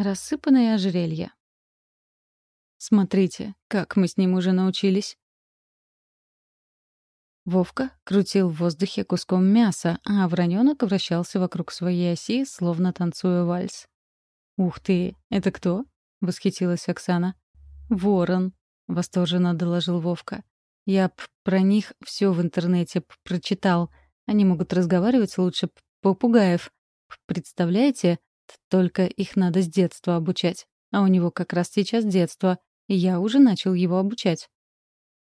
Рассыпанное ожерелье. Смотрите, как мы с ним уже научились. Вовка крутил в воздухе куском мяса, а враненок вращался вокруг своей оси, словно танцуя вальс. «Ух ты! Это кто?» — восхитилась Оксана. «Ворон», — восторженно доложил Вовка. «Я про них все в интернете прочитал. Они могут разговаривать лучше попугаев. Представляете? Только их надо с детства обучать. А у него как раз сейчас детство, и я уже начал его обучать.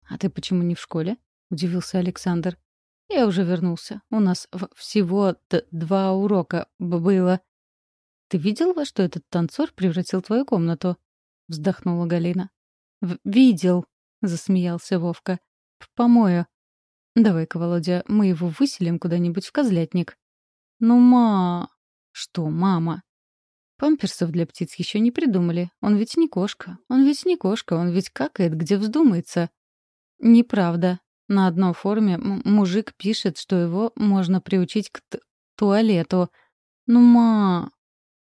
«А ты почему не в школе?» — удивился Александр. «Я уже вернулся. У нас всего два урока было». «Ты видел, во что этот танцор превратил твою комнату?» — вздохнула Галина. «Видел», — засмеялся Вовка. «В помою. Давай-ка, Володя, мы его выселим куда-нибудь в козлятник». «Ну, ма...» «Что, мама?» Памперсов для птиц еще не придумали. Он ведь не кошка. Он ведь не кошка. Он ведь какает, где вздумается. Неправда. На одной форме мужик пишет, что его можно приучить к туалету. Ну, ма...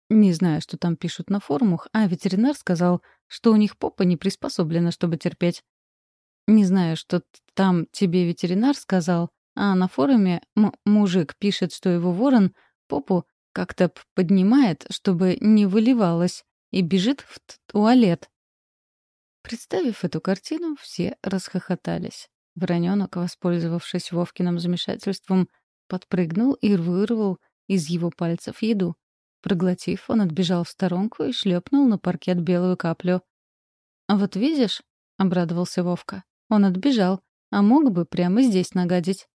Не знаю, что там пишут на форумах, а ветеринар сказал, что у них попа не приспособлена, чтобы терпеть. Не знаю, что там тебе ветеринар сказал, а на форуме мужик пишет, что его ворон попу как-то поднимает, чтобы не выливалось, и бежит в туалет. Представив эту картину, все расхохотались. Вороненок, воспользовавшись Вовкиным замешательством, подпрыгнул и вырвал из его пальцев еду. Проглотив, он отбежал в сторонку и шлепнул на паркет белую каплю. «А вот видишь?» — обрадовался Вовка. «Он отбежал, а мог бы прямо здесь нагадить».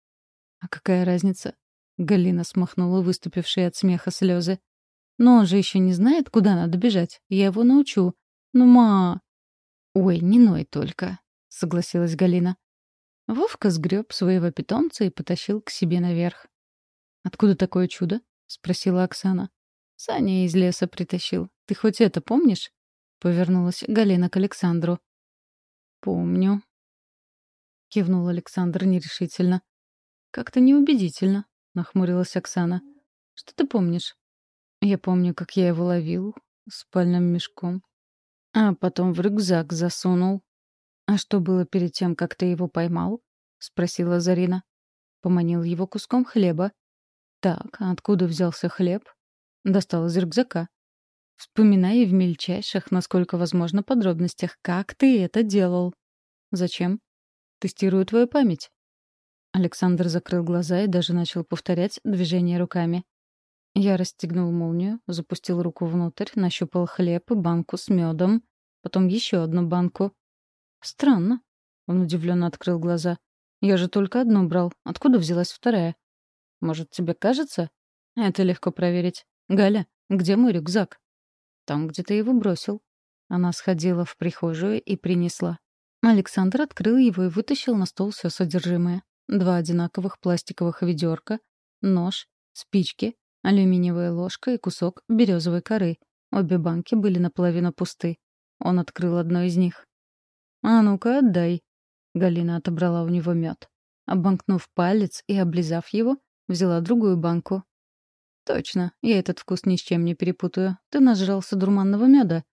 «А какая разница? Галина смахнула выступившие от смеха слезы. «Но он же еще не знает, куда надо бежать. Я его научу. Ну, ма...» «Ой, не ной только», — согласилась Галина. Вовка сгреб своего питомца и потащил к себе наверх. «Откуда такое чудо?» — спросила Оксана. «Саня из леса притащил. Ты хоть это помнишь?» — повернулась Галина к Александру. «Помню», — кивнул Александр нерешительно. «Как-то неубедительно нахмурилась Оксана. «Что ты помнишь?» «Я помню, как я его ловил спальным мешком, а потом в рюкзак засунул». «А что было перед тем, как ты его поймал?» — спросила Зарина. Поманил его куском хлеба. «Так, а откуда взялся хлеб?» «Достал из рюкзака». «Вспоминай в мельчайших, насколько возможно, подробностях, как ты это делал». «Зачем?» «Тестирую твою память». Александр закрыл глаза и даже начал повторять движения руками. Я расстегнул молнию, запустил руку внутрь, нащупал хлеб и банку с медом, потом еще одну банку. «Странно», — он удивленно открыл глаза. «Я же только одну брал. Откуда взялась вторая?» «Может, тебе кажется?» «Это легко проверить. Галя, где мой рюкзак?» «Там, где ты его бросил». Она сходила в прихожую и принесла. Александр открыл его и вытащил на стол все содержимое два одинаковых пластиковых ведерка, нож, спички, алюминиевая ложка и кусок березовой коры. Обе банки были наполовину пусты. Он открыл одно из них. «А ну-ка, отдай». Галина отобрала у него мед. Обмакнув палец и облизав его, взяла другую банку. «Точно, я этот вкус ни с чем не перепутаю. Ты нажрался дурманного меда».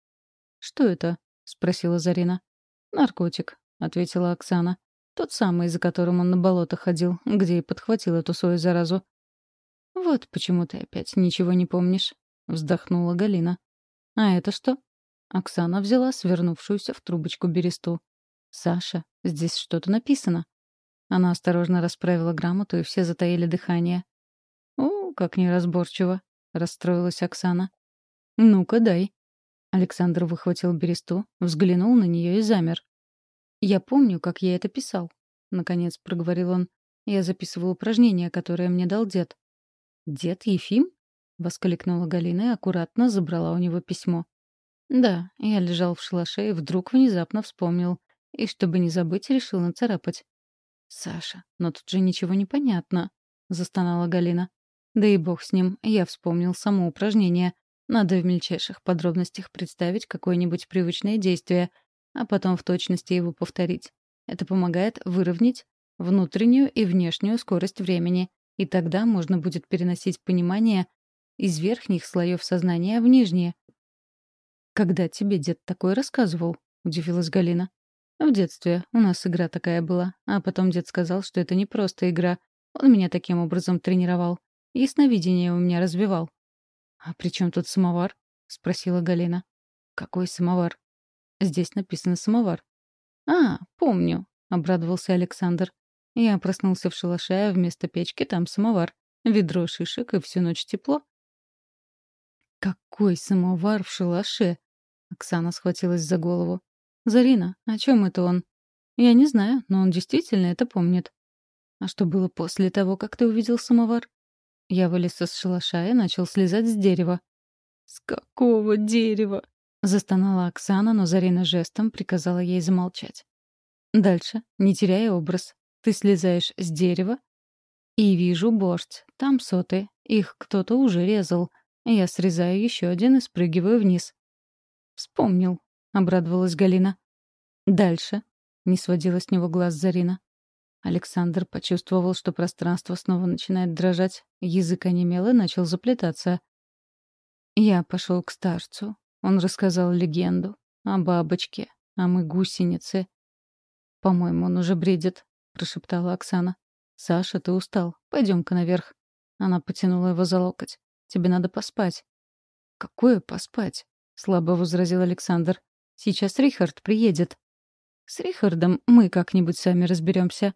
«Что это?» — спросила Зарина. «Наркотик», — ответила Оксана. Тот самый, за которым он на болото ходил, где и подхватил эту свою заразу. «Вот почему ты опять ничего не помнишь», — вздохнула Галина. «А это что?» Оксана взяла свернувшуюся в трубочку бересту. «Саша, здесь что-то написано». Она осторожно расправила грамоту, и все затаили дыхание. «О, как неразборчиво», — расстроилась Оксана. «Ну-ка, дай». Александр выхватил бересту, взглянул на нее и замер. «Я помню, как я это писал», — наконец проговорил он. «Я записывал упражнения, которые мне дал дед». «Дед Ефим?» — воскликнула Галина и аккуратно забрала у него письмо. «Да, я лежал в шалаше и вдруг внезапно вспомнил. И чтобы не забыть, решил нацарапать». «Саша, но тут же ничего не понятно», — застонала Галина. «Да и бог с ним, я вспомнил само упражнение. Надо в мельчайших подробностях представить какое-нибудь привычное действие — а потом в точности его повторить. Это помогает выровнять внутреннюю и внешнюю скорость времени, и тогда можно будет переносить понимание из верхних слоев сознания в нижние. «Когда тебе дед такой рассказывал?» — удивилась Галина. «В детстве. У нас игра такая была. А потом дед сказал, что это не просто игра. Он меня таким образом тренировал. Ясновидение у меня развивал». «А при чем тут самовар?» — спросила Галина. «Какой самовар?» «Здесь написано «самовар». «А, помню», — обрадовался Александр. Я проснулся в шалаше, а вместо печки там самовар. Ведро шишек и всю ночь тепло. «Какой самовар в шалаше?» Оксана схватилась за голову. «Зарина, о чем это он?» «Я не знаю, но он действительно это помнит». «А что было после того, как ты увидел самовар?» Я вылез из шалаша и начал слезать с дерева. «С какого дерева?» — застонала Оксана, но Зарина жестом приказала ей замолчать. Дальше, не теряя образ, ты слезаешь с дерева и вижу борт. Там соты. Их кто-то уже резал. Я срезаю еще один и спрыгиваю вниз. «Вспомнил», — обрадовалась Галина. «Дальше», — не сводила с него глаз Зарина. Александр почувствовал, что пространство снова начинает дрожать, язык онемел и начал заплетаться. Я пошел к старцу. Он рассказал легенду о бабочке, о мы гусенице. По-моему, он уже бредит, прошептала Оксана. Саша, ты устал. Пойдем-ка наверх. Она потянула его за локоть. Тебе надо поспать. Какое поспать? слабо возразил Александр. Сейчас Рихард приедет. С Рихардом мы как-нибудь сами разберемся.